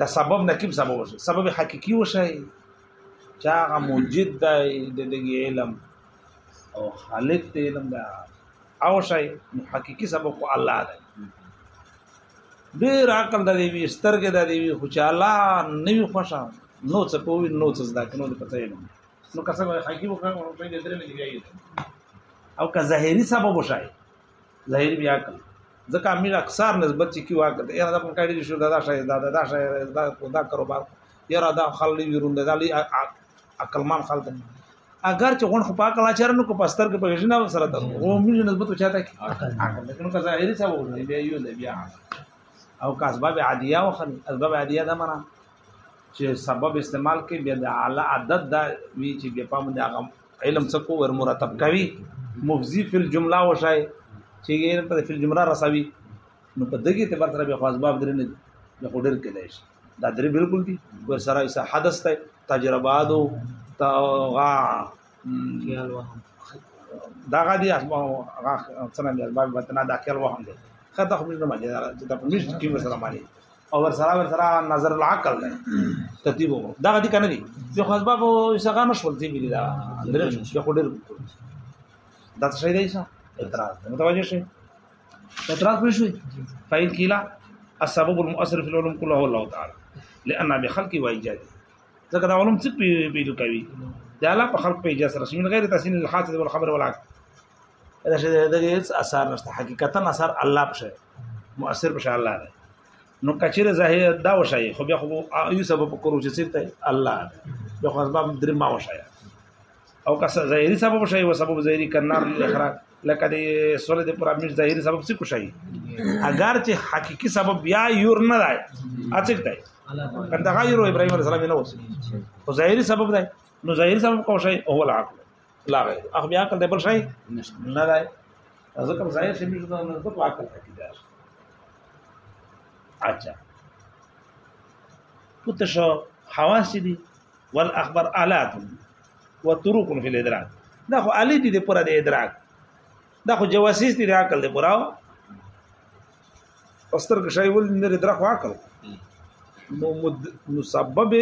د سبب نه کوم سبب وشي سبب حقيقي وشي چې هغه موجد دی د دې علم او خالق دی علم دا او شي حقيقي سبب کو الله دی ډېر عقل د دې سترګې د دې خو چې الله نه وي خوشا نو څه کوي نو څه زده کنو د پته علم نو کسب حقيقي وکړو په دې درې ملي او که ظاهري سبب وشي ظاهر بیا کړ ځکه امیر اکثر نسبت چې کی واکته یره دا په کړي شو دا دا شای دا دا شای دا دا کاروبار یره دا خللی ویرون دا لی عقلمان خلک اگر چې غون خو پاک لا چر نو کو پستر کې پېژ نه سره ته او موږ نسبت او چاته کې لیکن که ظاهري څه وګورئ بیا یو دی بیا او کاسباب عادیه او خل اسباب عادیه دا معنا چې سبب استعمال کوي بیا د اعلی عدد دا وی چې بیا په باندې هغه علم څه کو ور مرتب کوي مفزی فی الجمله وشای چې یې په فی الجمله رسوي نو په دغه اعتبار سره بیا خو اسباب درې نه د خډر کې دی دا درې بالکل دي ور سره ایسه حدث ته تجربات او غا دا غادي اسباب غا څنګه اسباب وتنا داخل وهم دي خطه خو مې نه مجه دا په مشت کې سره مالي او ور سره ور سره نظر العقل دی ترتیب وو دا غدي کنه دي یو خاص باب څنګه مشغول دی بلی دا درې شي خو ډېر دا څه دی څه اعتراض متوجه شي اعتراض پوه شو فایل کیلا السبب المؤثر في العلوم كلها الله تعالى لان بخلق وايجاد ځکه دا علوم څه پیدا کوي دا لا په خلق پیجا سره شي من غیر تحسین الحادث والخبر والعقل دا چې د هیڅ اثر نشته حقیقتا اثر الله بشه مؤثر بشه الله دی نو کچره ظاهر دا وشای خو بیا خو یو سبب کورو چې سیرته الله بیا خو اسباب درې ما وشای او که ظاهري سبب شي او سبب ظاهري کنار اخراج لکه د سولې د پرامیر ظاهري سبب څه کوشي اگر چې حقيقي سبب بیا یور نه دی اڅک دی کله دا غیر ابراهيم عليه السلام نه وسی خو ظاهري سبب دی نو ظاهري سبب کوشي او هو العقل لا غیر اخ بیا کله بل شي نه دی ځکه ظاهر شي موږ نه نو په عقل کې دی اچھا پوتشو حواس دي والاخبر الات وطرق فی الادراک دا خو علی دي پر د ادراک دا خو جواسیس دي د عقل دی پراو استر کښای ول نه ادراک عقل نو مد... نو سبب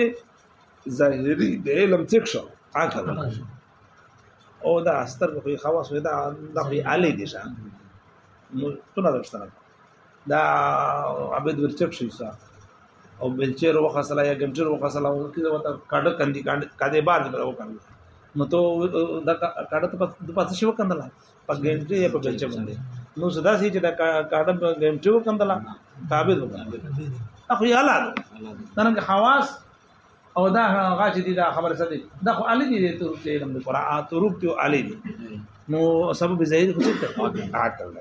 ظاهری د علم څخه شو عقل او دا استر خو خواص ودا د علی دي شه نو څه نه دا عبد ورچک شي صاحب او بلچر وخصلا یا ګنټر وخصلا او کې وته کډه کندي کډه بار دې کړو کړو نو ته دا کډه ته د پاتې شو کندل په ګنټي یا په بلچر باندې نو صدا سي چې دا کډه په ګنټي وکندل تعبیر وکندل اخو یالا نن خواص او دا هغه چې دا خبره سدي دا خو علي دي تروپ ته علم د قرآن تروپ ته علي دي نو سبب ظاهر خو څه ته عقل نه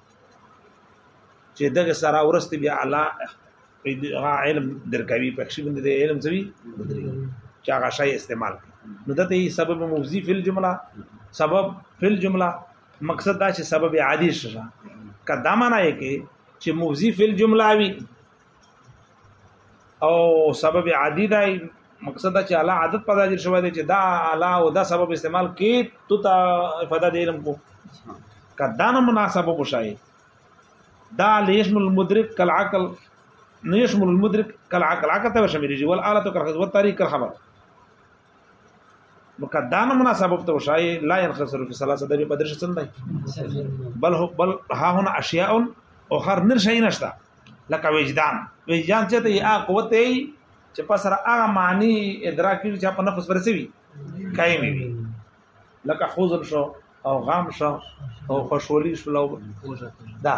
چې دغه سره ورسته بیا الله هغه علم درکوي په شی باندې علم زوی چې هغه شی استعمال نو دته سبب موزی فل جمله سبب فل جمله مقصد دا چې سبب عادی شې کدا معنا یې کې چې موزی فل جمله وي او سبب عادی دی مقصد دا چې اعلی عادت پیدا دي شوی دی چې دا اعلی او دا سبب استعمال کې تو ته فدا دی علم کو کدا نه مناسبه کو شای دا لیشمل المدرک کل عقل نیشمل المدرک کل عقل عقل ته شمیرې ول اعلی تو کل خبر تاریخ کل خبر مقدانه مناسبه ته وشای لا ينخسر في ثلاثه دبي بدر شتن دی بل هو بل ها هنا اشیاء اخر نر شي نشتا لکه وجدان وجدان چې ته یا قوت ای چې پسر هغه معنی ادراک کی چې په نفس ورسوي قائم وي لکه حزن شو او غم شو او خوشحالي شو دا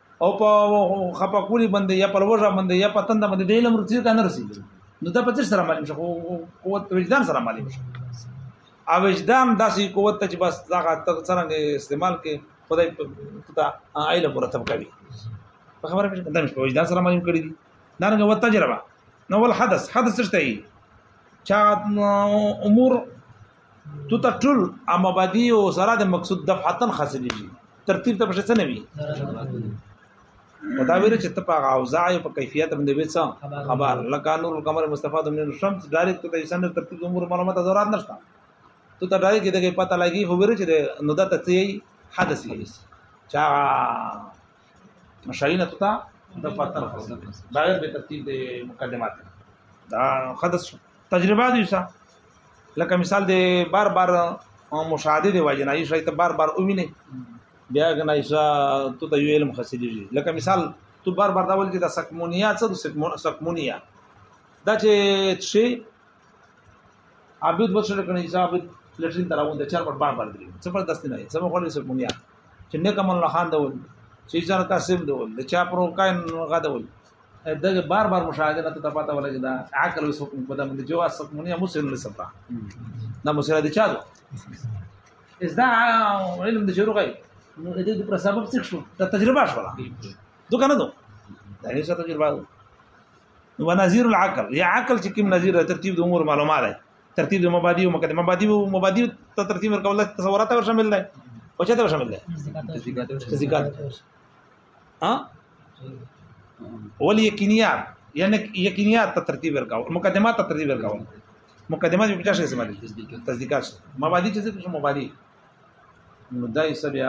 او په خپه کولی باندې یا په لوجه باندې یا په تند باندې د علم رسیدل کنه رسیدل نو دا په څه سره معلوم شو قوت وجدان سره معلوم شو او وجدان داسې قوت ته چې بس دا څنګه استعمال کې خدای ته علم مرتب کوي په خبره مې دا مې په وجدان سره معلوم کړی دي دا نه و تجربه نو ول حدث حدث څه دی چا امور تو ته ټول امبادی او سره د مقصود دفعتن خاصلېږي ترتیب ته پښه نه وي ودا ویره چې ته په اوزاع او په کیفیت باندې وڅ خبر لکه نور القمر مصطفی د نور شمس ډایرکټ ته انسان ترتیب امور معلومات ضرورت نشته تو ته ډایرکټ دغه پته لګي خو ویره چې نو دا ته څه حدث لري چا مشاینه ته د پتر بغیر به ترتیب مقدمات دا حدث تجربه دی سا لکه مثال دی بار بار مشاهده دی واجنه یې شایته بار بار اومینه بیا کنه ایسا تو ته یو علم خاصه دی لکه مثال تو بار بار دا ول چې دا سکمونیا څه د سکمونیا دا چې شي عبد وسره کنه ایسا عبد لټرین تراون د چار پر بار بار دی څه پر دست نه یې سم خو له سکمونیا چې نه کوم الله خان دا ول چې ځان قاسم دا ول د چا پر کاین غدا ول دغه بار بار مشاهده ته پته ولګی دا عقل اوس حکم په دمه جو اس حکم نه مسلم نه سپا دا مسره دي چا از دا علم د شروع کوي نو دې د پر سبب څه شو دا تجربه شو دو کنه دو دا هیڅ تجربه نو ونظیر العقل یا عقل چې کوم نظیر ترتیب د امور معلومات دی ترتیب د مبادی او مقدمه مبادی او مبادی ته ترتیب ورکول تصورات ور شامل دی او چاته ور شامل دی تزکات ها ول یقینیات یعنی یقینیات ته ترتیب ورکاو مقدمات ته ترتیب ورکاو مقدمات یو څه څه باندې تصدیقات مبادی چې څه مبادی نو دای سبي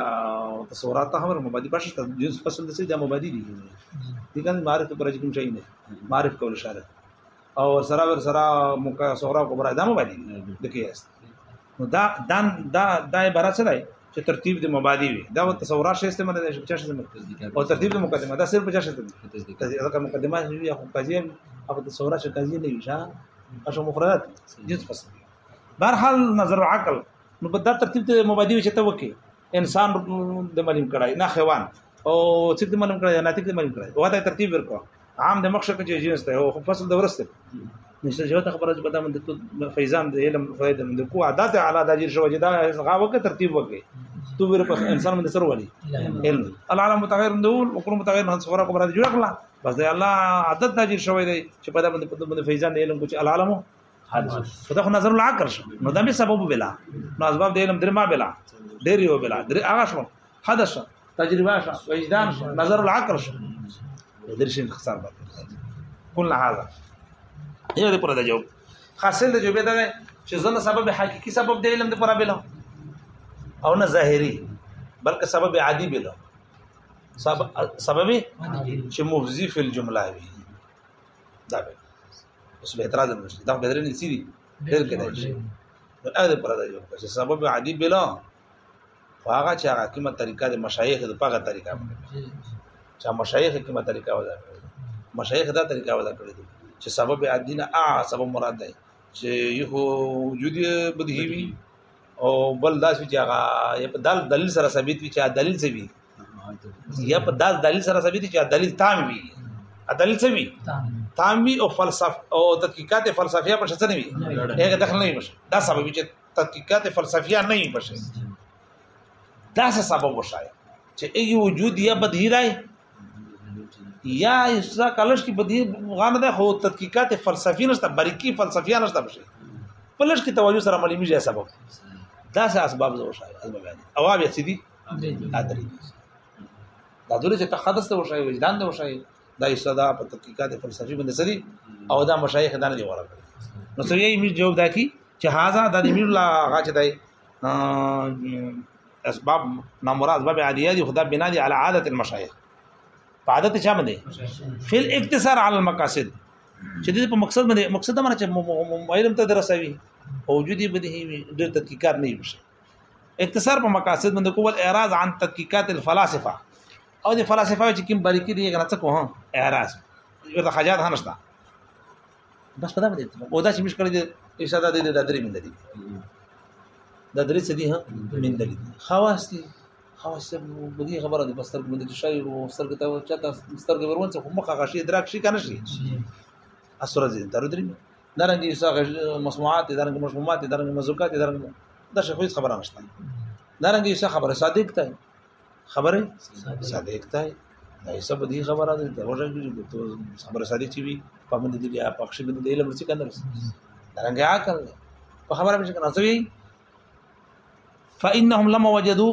تصورات هم مبادی بشي ته د فصل د سې د مبادی دي دي کنه معرفت پر کوم شي نه معرف کول شارت او سره ور سره مکه صغرا کبرا دمو باندې د قیاس نو دا دا دا دا عبارت څه دی چې ترتیب د مبادی وي دا تصورات شې استعمال دي چې څه مقدمه او ترتیب د مقدمه دا صرف څه تصدیق دا مقدمه یو خو قضیه او تصورات شې قضیه نه وي ښا اشو مفردات جنس فصل بهر حال نظر عقل نو په دا ترتیب د مبادی وي چې ته وکي انسان د ملیم کړای نه حیوان او چې د ملیم کړای نه تک د ملیم کړای او دا ترتیب ورکو عام د مخ شکه چې جنس ته او فصل د ورسته نشته جوته خبره چې بدامن د فیضان د علم فائد د کو عادت اعلی د جیر شو جدا غا وکه ترتیب وکه تو ور په انسان باندې سر ولي علم العالم متغیر دول او کل متغیر هڅ خبره کومه جوړ کړه بس د الله عادت د جیر شو دی چې بدامن د فیضان د علم کو چې العالم خو دا خو نظر العقل شو نو دا به سبب بلا نو اسباب د علم درې ما بلا ډېر یو بلا درې هغه شو حدث تجربه شو وجدان شو نظر العقل شو درې شین خسار باندې کله هاذا یو دې پر دا جواب حاصل د جواب دا دی چې زنه سبب حقيقي سبب د علم د پر بلا او نه ظاهري بلکې سبب عادي بلا سبب سبب چې مفزي فی الجمله وي دا به اوس به اعتراض نشته دا بدرې نه سي دي بل کې دی شي نو اې پر دا یو چې سبب عادي بلا هغه چې هغه کومه طریقه د مشایخ د پاګه طریقه چې مشایخ کومه طریقه ودا مشایخ دا طریقه ودا کړی دي چې سبب عادي نه ا سبب مراد دی چې یو وجود بدهي وي او بل داسې چې هغه په دلیل سره ثابت وي چې دلیل څه وي یا په داس دلیل سره ثابت دي چې دلیل تام وي دلیل څه وي تام وي او فلسفه او تحقیقات فلسفیه په شته نه وي هغه دخل نه وي دا سبب چې تحقیقات فلسفیه نه وي بشه دا څه سبب وشای چې ای وجود یا بدهی راي یا اسرا کلش کی بدهی غانه ده خو تحقیقات فلسفی نشته باریکی فلسفیه نشته بشه پلش کی توجه سره ملي میږي سبب دا څه اسباب زو شای اسباب او بیا سيدي دا درې دا درې چې تقدس ته وشي وجدان ته وشي دا یې صدا په تحقیقات فلسفي باندې سړي او دا مشایخ دا نه دی وره کړی نو سړي یې میر جواب دا کی چې هاذا د میر لا غاچ دی اسباب نامرا اسباب عادیه دي خدا بنا دي على عاده المشایخ په عادت چا باندې فل اقتصار على المقاصد چې دې په مقصد باندې مقصد باندې چې علم ته درسوي او وجودي بدی ډېر تحقیقات نه وي اختصار په مقاصد باندې کول اعراض عن تحقیقات الفلاسفه او د فلسفه چې کوم باریکی دی غنڅ کو هم اعراض ورته حاجات هم نشته بس پدا باندې اتفاق او دا چې مش کړی دی ارشاد د د درې من دی د درې څه دی ها من دی خواص دی خواص په دې خبره د بستر باندې چې شاعر او بستر کې ته چاته بستر کې ورونڅ خو مخه غشي ادراک شي کنه شي اسره دې درې درنګ یسغه مسموعات درنګ مشمومات درنګ مزکات درنګ دا شخو هیڅ خبره نشته درنګ یسغه خبره صادق ته خبره صادق ته دا یې سب دي خبره ده دا وجه کې خبره صادق چی وي پامند دي بیا پخښ بند دی لمر څه کنه درنګ یا کړ په خبره مشه کنه سوي فانهم لما وجدوا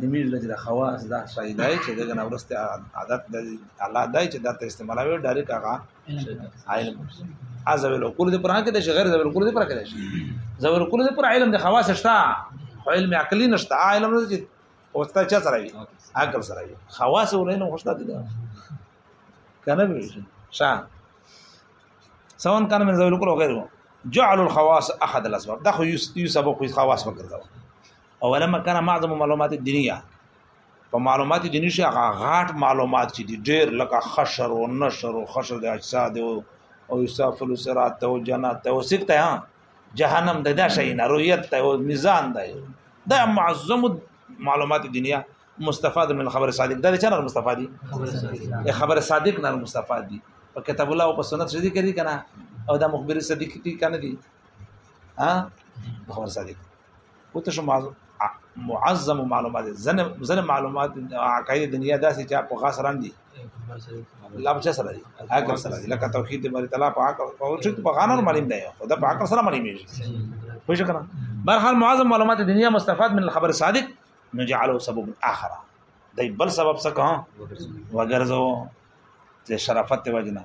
د میر لږ د خواص دا شای دی چې دغه نه ورسته عادت د الله دی چې دا ته استعمالوي ډایرک هغه علم ازو له کول دي پر هغه د غیر زو کول دي پر هغه شي زو کول دي پر علم د خواص شته علم عقلی نشته علم نه چې او ستا چا سره وي عقل سره وي خواص ولینو خوشته دي کنه به شا سواء كان من ذوي القرى وغيره جعل الخواص احد الاسباب دا خو یو سبب خو خواص وګرځاو اولما کان معظم معلومات دنیا په معلومات دنیا شي هغه غاټ معلومات چې دي ډېر لکه خشر او نشر او خشر د اجساد او او یصافل سرات او جنات او سکته ها جهنم د دا شي نه رؤیت ته او میزان دی دا معظم معلومات دنیا مستفاد من خبر صادق دا چا نه مستفاد دي خبر صادق نه مستفاد دي په کتاب الله او په سنت شدي کړي کنه او دا مخبر صدیق دي کنه دي ها خبر صادق وته شو معظم معلومات زن زن معلومات عقاید دنیا داسې چې په خاص راندي الله بچا سره دي هغه سره دي لکه توحید بری تعالی په حق او چې په غانر معلوم دی خو دا په حق سره معلوم دی خو شو کنه برحال معظم معلومات دنیا مستفاد من الخبر الصادق نجعله سبب اخر دای بل سبب څه کوم وګرځو چې شرافت وجنه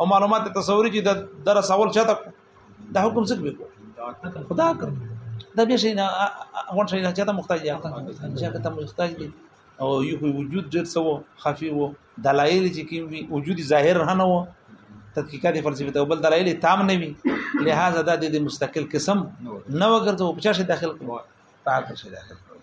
او معلومات تصوري چې د درس اول چاته دا حکم څه کوي خدا کړ دا به شي نه هون شي نه چاته محتاج یا چاته ته محتاج دي او یو کوئی وجود ډېر سو خفي وو دلایل چې کوم وي وجود ظاهر نه وو تحقیقات فلسفي ته بل دلایل تام نه وي لہذا دا د مستقل قسم نه وګرځو په چا شي داخل کوو پاک شي داخل کوو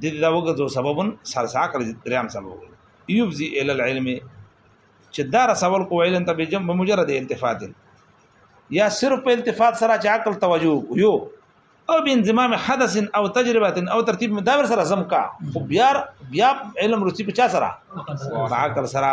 د دې دا وګرځو سببن سرسا کړی دریم سبب یوفزی ال العلم چې دا رسول کو علم ته بجم بمجرد التفات یا صرف په التفات سره چې عقل توجه یو او بانضمام حدث او تجربه او ترتیب مداور سره زم کا خو بیا بیا علم رسی په چا سره عقل سره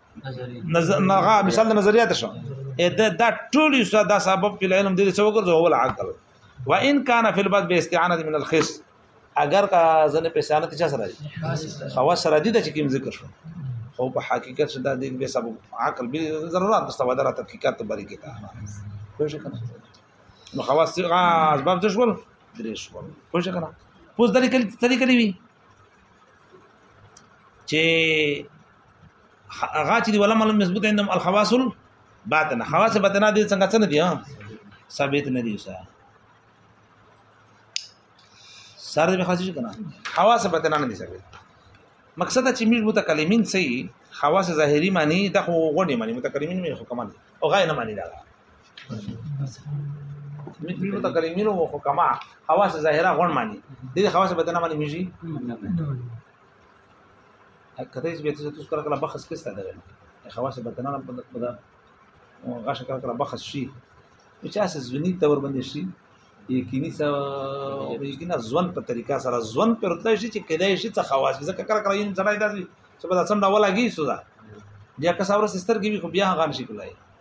نظریه مثال د نظریات شو دا دا ټول یو دا سبب په علم دې څه وګرځو اول عقل و ان کان فی البد به استعانه من الخص اگر کا زنه په سانه ته سره دي خواص سره دي چې کوم ذکر شو خو په حقیقت شته دا دې به سبب عقل به ضرورت بس ودا را تحقیقات ته بری کیتا خو شي کنه نو خواص اسباب څه شول درې شول خو شي کنه پوز درې کلی طریقې وی چې هغه چې ولا مل مضبوط عندهم الخواص الباطنه خواص باطنه دي څنګه څنګه دي ثابت نه دي وسه سره به خاص کنه خواص باطنه نه دي ثابت مقصد چې موږ متکلمین سي خواص ظاهري معنی د خو غونډې معنی متکلمین مې خو کمال او غای نه معنی دا مثل متکلمین او حکما خواص ظاهره غون معنی دي خواص به نه معنی میږي کته چې به تاسو کله کله بخص کې ستاده خواص به نه په غاښه کله کله بخص شي چې اساس ځونی تور باندې شي یقیني سره یقینا ځوان په طریقه سره ځوان پر تل شي چې کله شي څه خواص ځکه کله کله یو ځړای داسي چې په څنډه ولاږي سودا بیا که څاور سستر کې خو بیا غان شي کولای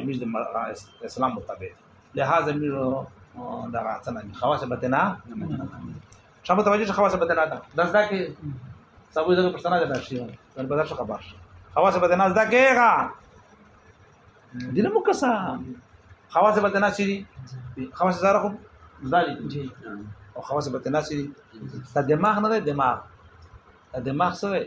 امیر د اسلام مطابق لهدا امیر دا راته نه خواص به نه شابه توجه خواص به نه دا داس دا کې سبو دغه پښتنه ده شي ول بدر څخه باش خواص به نه دا کېغه دینه مو کسا خواص به نه شي خواص زاره خو زالي او خواص به نه شي دا دماغ نه ده دماغ دماغ سره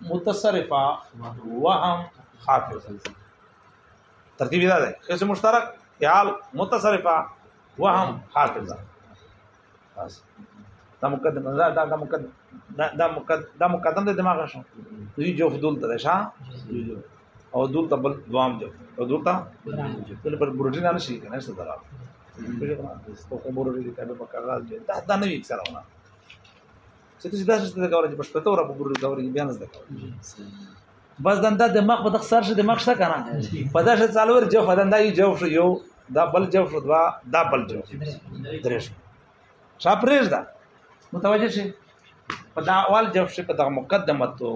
متصرفه وهم خافض ترتیب دا ده قسم مشترک فعل متصرفه وهم خافض بس دا مقدم دا دا دا مقدم دا دا مقدم دا مقدم د دماغ شو دوی جو فضول ته شا او دول ته بل دوام جو او دول ته بل پر بروټي نه شي کنه څه درا په بروټي کې په کاغذ دا دا نه وی څراونه چې تاسو داسې څه نه کولی چې په شپته ورځ په ګورو کولی بیا نه زده بس دنده د مخ په تخسر شه د مخ څه کنه په داسې څلور جو فدنده یو جو شو یو دا بل جو شو دوا دا بل جو درې شو شاپریز دا متوجه شي په دا اول جو شي په دا مقدمه تو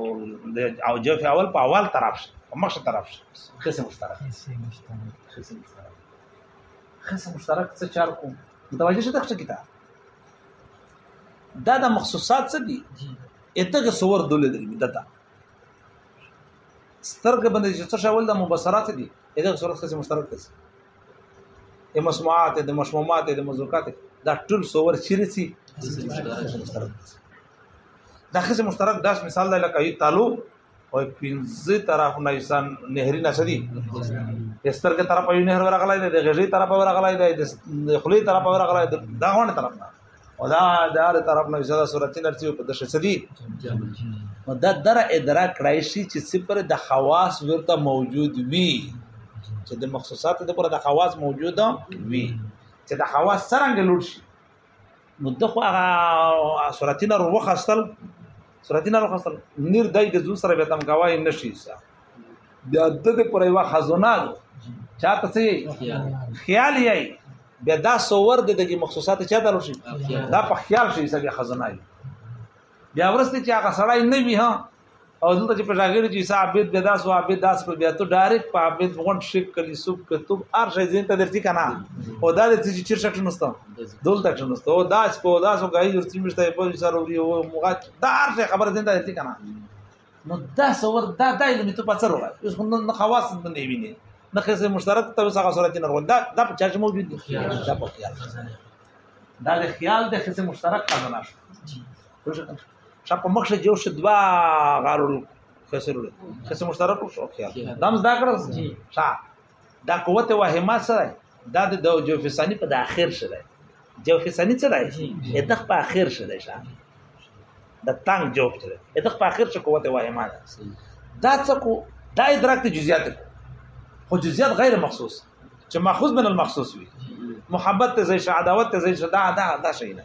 او جو اول په اول طرف شي په مخ طرف شي قسم مشترک قسم مشترک قسم مشترک څه چار کوم متوجه شته څه کیته دا د مخصوصات څه دي اتګه صور دول دي دته سترګه باندې چې څه شاول د مبصرات دي اته صورت څخه مشترک دي د مسموعات د مشمومات د مذوقات دا ټول صور چیرې سي مشترک دي دا خزه مشترک داس مثال لکه یو تعلق او پنځه طرف نه انسان نهري نه سدي استر کې طرف یو نهر ورغلای دی د غږی طرف ورغلای دی د خلی طرف ورغلای دی دا غونډه طرف نه او دا د هر طرف نه زړه صورت نرسي په دشه سدي نو دا در ادراک کړای شي چې صفر د خواص ورته موجود وي چې د مخصوصات د پر د خواص موجود وي چې د خواص څنګه لوټ شي نو دغه هغه سورتینه رو وخستل سورتینه رو خستل نیر دای د زو سره به تم گواهی نشي سا بیا د دې پر یو خزونه چاته څه خیال یې بیا دا سور د دې مخصوصات چا دلو شي دا په خیال شي سبي خزونه بیا ورسته چې هغه سړی نه وي ها او دلته چې په راغلی چې صاحب بیت بیا داس او بیت داس په بیا ته ډایرک په بیت غون شک کلی سوب کتب ار شي زین ته درتي کنه او دا د چې چیر شک نوسته دلته شک نوسته او داس په داس او غي درتي مشته په سره وری او مغا دا ار شي خبر زین ته درتي کنه نو دا څور دا دا علم ته پڅر ولا اوس نو خواص نه ویني نه خسه مشترک ته څنګه صورت نه ورول دا دا په چرچ موجود دي دا په خیال دا د خیال د خسه مشترک قانون شو شپ په مخ جو شو دوا غارول خسر خسر مشترک شو خیال دم زدا کړ شا دا قوت واهمه سره دا د جو فسانی په د اخر شره جو فسانی څه دی دغه په اخر شره شا د تنگ جو شره دغه په اخر شو قوت واهمه دا څه کو دا ادراک ته جزئیات خو جزئیات غیر مخصوص چې ماخوذ من المخصوص وي محبت ته زې عداوت ته زې دا دا دا شي نه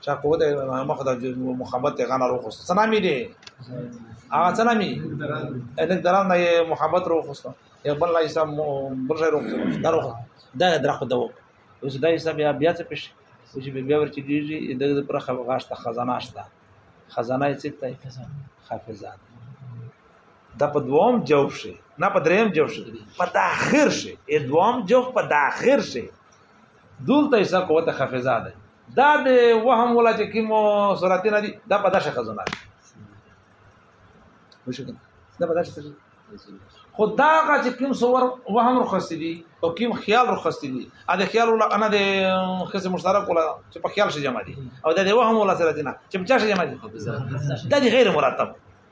چا کو ده ما خدا محبت ته غنا روخ است سلامي دي هغه سلامي ان دران نه محبت روخ است یو بل لای سم بل ځای روخ دا روخ دا درخ دا وک اوس دا حساب بیا بیا څه پېښ اوس بیا ورچې دیږي د پر خبر غاشته خزانه شته خزانه یې څه تای حافظه دا په دوام جواب شي نه په دریم جواب شي په داخر شي دوام جواب په داخر شي دلته یې څه قوت خفزه ده دا د وهم ولا چې کومو سراتینه دي دا په داسې خزونه دي دا په داسې خزونه خدا کا چې کوم سور وهم رخصت دي او کوم خیال رخصت دي ا د خیال ولا انا د خصم مشترک ولا چې په خیال شي جمع دي او د وهم ولا سره دي نه چې په چا شي جمع دي دا دي غیر مرتب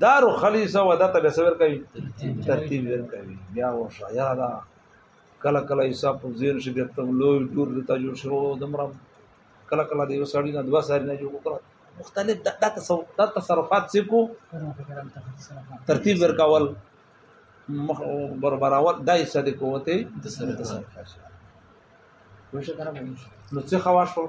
دارو خلیصه و دته به سور کوي ترتیب ور کوي بیا و شایا دا کله کله حساب په زیر شي بیا ته لوی ټور د تاجو شروع دمرم کله کله د یو سړی نه دوا سړی نه جوړ کړ مختلف د تصرف د تصرفات سکو ترتیب ور کول مخ برابرول دای صدې کوته د سره تصرفات نو څه خواش کړو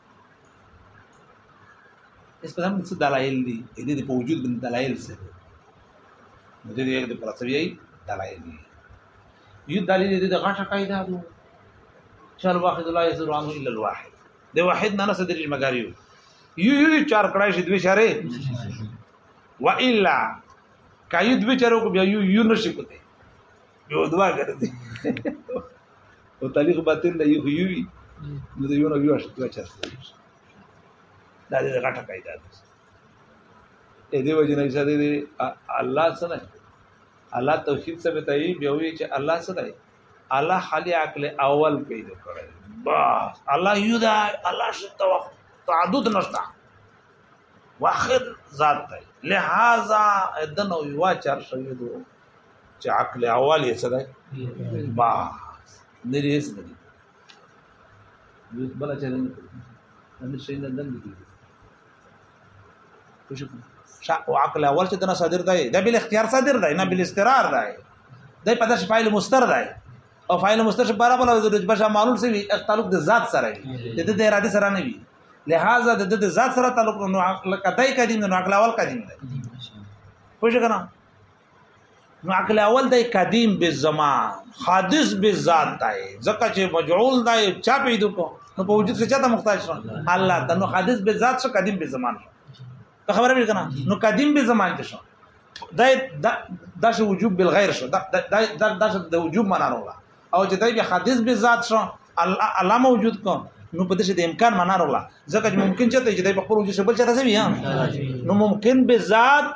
اس په څه دلایل دي د دې په وجود باندې دلایل څه دي د دې د پرتوی دلایل دي یو دلیل دې د غټه قاعده ده چل واحد لا یزر عنه الا الواحد د واحد نه نه صدر مګاریو یو یو چار کړای شي دوی شاره و الا کایو دوی چارو کو بیا یو یو نشي کوته یو دوا کړی دی او تاریخ باطل دی یو یو وی نو د یو نو یو شته چې دا دې غټه پیدا ده اې دې وجه نه چې دې الله سره الله توحید سره ته یې بیا وی چې الله سره الله خالی عقل اول پیدا کړی بس الله یو دا الله شته وخت تعدد نشته واخر ذات دی لہذا دنو یو چار شوی دوه چې عقل اول یې څه دی با نه لري څه دی بل چې نن شي نه دم دي خوش شا او عقل اول چې دنا صادر دی د بل اختیار صادر دی نه بل استقرار دی د په داس فایل مستر دی او فایل مستر شپ برابر او د رجبه شامل سي تعلق د ذات سره دی د د اراده سره نه وي لہذا د د ذات سره تعلق نو عقل کدی قدیم نو عقل اول قدیم دی خوش کنه نو عقل اول دی قدیم بالزمان حادث بالذات دی ځکه چې مجعول دی چا پیدا کو نو په وجود کې چاته محتاج شو الله ته نو حادث بالذات شو قدیم بالزمان شو ته خبره مې کنه نو قدیم بالزمان کې شو دا دا شو وجوب بالغیر شو دا دا دا د وجوب معنا وروړه او چې دای به حادث بالذات شو الله موجود کو نو په دې د امکان معنا وروړه ځکه چې ممکن چې ته چې دای په خپل وجود شبل چاته سوي نو ممکن بالذات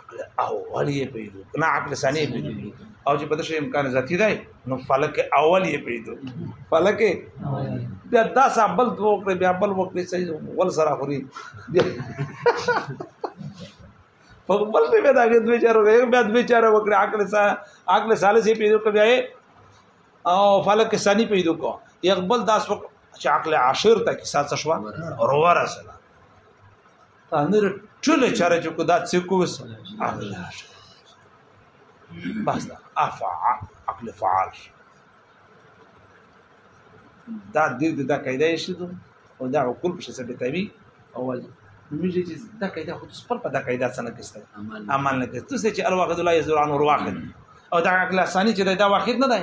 عقل اول یې پیدا نه عقل ثاني یې پیدا او چې په دې شی امکان ذاتی دی نو فلک اول یې پیدا فلک بیا دا سبل دوه کړې بیا بل وکړې صحیح ول سره خوري په بل څه پیدا کې دوه چارو یو بیا دوه چارو وکړې عقل سا عقل ثالث یې پیدا کړ بیا او فلک ثاني پیدا کو یو بل داس وکړ چې عقل عاشر ته کې سات شوا اور ورسره تانر ټول چاره چې کو دا څه کوس عقل بس دا افع عقل فعال دا دې دا قاعده شي او دا عقول په شسه بتوي اول میږي چې دا قاعده خود سپر په دا قاعده څنګه کېسته عمل نه کېسته چې الواحد لا يزور عن واحد او دا عقل ثاني چې دا واحد نه دی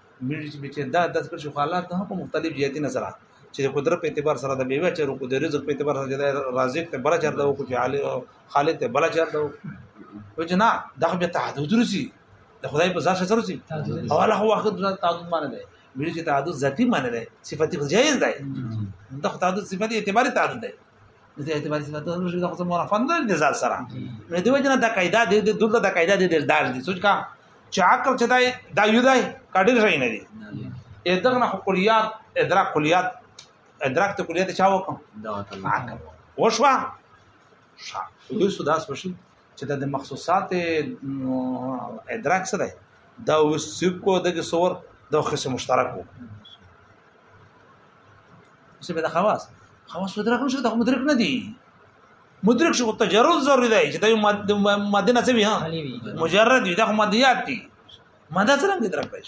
چې دا داس پر شو حالات ته په مختلف جهتي نظر چې د قدرت په اعتبار سره د بیوه چارو کو د رزق په اعتبار سره د رازق ته بل چار دا کو چې عالی او خالد ته بل چار دا و چې نه دغه به تعدد رسی د خدای په ځای سره رسی او الله هو اخر تعدد معنی دی ویل چې تعدد ذاتی معنی دی صفاتی جایز دی د تعدد صفاتی اعتبار تعدد دی د اعتبار صفات د رشد د خصم مرافند د نزال سره نو دی وجنه د قاعده د دلته د قاعده د دردار دي سوچ کا چې عقل چې دای دا یو دای کډل شي نه دي ادغه نه کلیات ادراک کلیات ادراک ته کلیات چا وکم دا عقل وشوا شا دوی سودا سوشي چې د مخصوصات ادراک سره دا وس سکو دغه صور د خصه مشترک وو څه به د خواص خواص ادراک نشو د مدرک نه دي مدرک شو تجرد ضروري دی چې دا ماده نه سوي ها مجرد دي دا خو ماديات دي ماده څنګه درک پېښ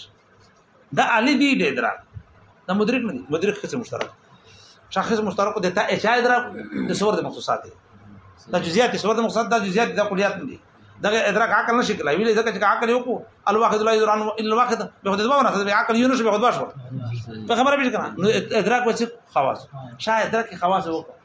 دا علي دي دې درک دا مدرک نه دي مدرک څه مشترک شخص مشترک د تا اچا ادراک د صور د مخصوصات دا جزئیات صور د مخصوصات دا جزئیات د کلیات نه دي دا ادراک عقل نشي کولای ویلې ځکه چې عقل یو کو الواحد لا يدران الا الواحد به خدای دوه نه عقل یو نشي به خدای شو په خبره به کنه ادراک وڅ خواص شاید ادراک خواص وکړه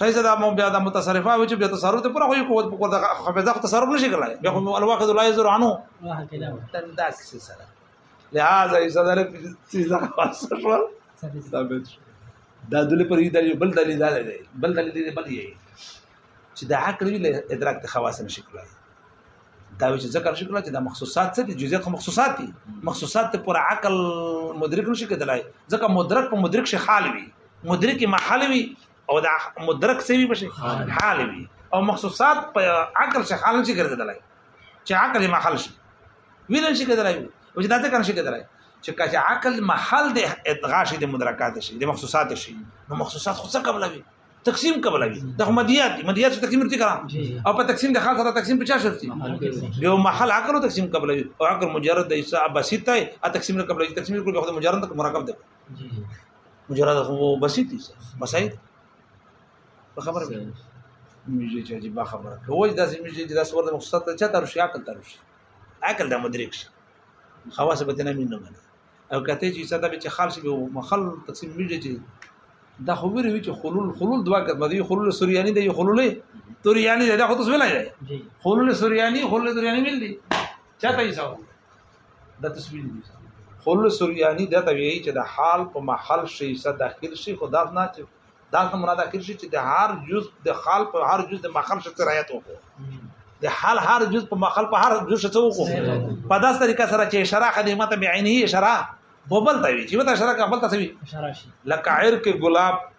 شای زدا مو بیا د متصرفه وچ بیا تصرف ته پر خو قوت په قوت خفضه تصرف نشي کولای بیا خو الواحد لا يزر عنه تنداس سره لہذا یصدر سیدا واسفل ثابت شو دا دلی پر دلیل بل دلیل دا دی بل دلیل دی بل یی چې د عقل ویل ادراک ته خواص نشي کولای دا چې ذکر شي کولای چې د مخصوصات څه دي جزئیات خو مخصوصات دي مخصوصات ته پر عقل مدرک نشي کېدلای ځکه مدرک په مدرک شي خال وي مدرک محل وي او دا مدرک څه وي بشي حال وي او مخصوصات په عقل څخه حال نشي ګرځیدلای چې عقل محل شي ویل شي کېدلای او چې دا څه کنه شي کېدلای چې کله عقل محل د ادغاشي د مدرکات شي د مخصوصات شي نو مخصوصات خو څه قبل وي تقسیم قبل وي د مدیات مدیات څه تقسیم ورته کړه او په تقسیم د خاص سره تقسیم په چا شرط دي یو محل عقل تقسیم قبل وي او عقل مجرد د حساب بسيطه تقسیم قبل وي تقسیم کول به خود مجرد مرکب ده جی مجرد خو بسيط دي مسائل په خبره به میږي چې عجیب خبره کوي دا چې میږي چې دا سور د مخصص ته چا تر شي عقل تر شي عقل دا مدرک شي خواص به تنه مين نه مني او کته چې څه دا به چې خالص به مخل تقسیم میږي چې دا خو ویری چې خلول خلول دوا کړه دی خلول سوریانی دی خلول توریانی دی دا خو تاسو ویلای دی خلول سوریانی خلول توریانی مل دي چاته یې څو دا تصویر دی خل سوریانی دا ته ویي چې د حال په محل شي څه داخل شي خو دا نه چې دا څه مراد داخل شي چې د هر جز د حال په هر جز د محل شي رعایت وکړو د حال هر جز په محل په هر جز شي وکړو په داس طریقه سره چې اشاره خدمت به عیني اشاره بوبل ته وي چې وته اشاره کابل ته وي لکه عرق ګلاب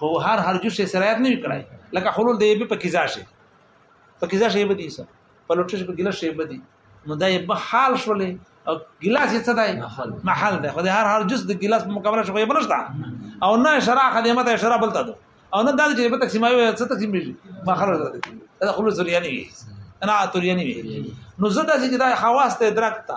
خو هر هر جز یې سرایت نه وکړای لکه حلول دی به پکې ځاشي پکې ځاشي به دي سر په لوټه شي په ګلاس شي به دي نو دا یې به حال شولې او ګلاس یې څه دی محل دی خو هر هر جز د ګلاس په مقابله شو یې بنشتا او نه شرا خدمه ته شرا بلته دو او نه دا چې په تقسیم یې څه تقسیم دي ما خلل دا خلل زریانی وي انا اتریانی وي نو زه دا چې دا خواص ته ادراک ته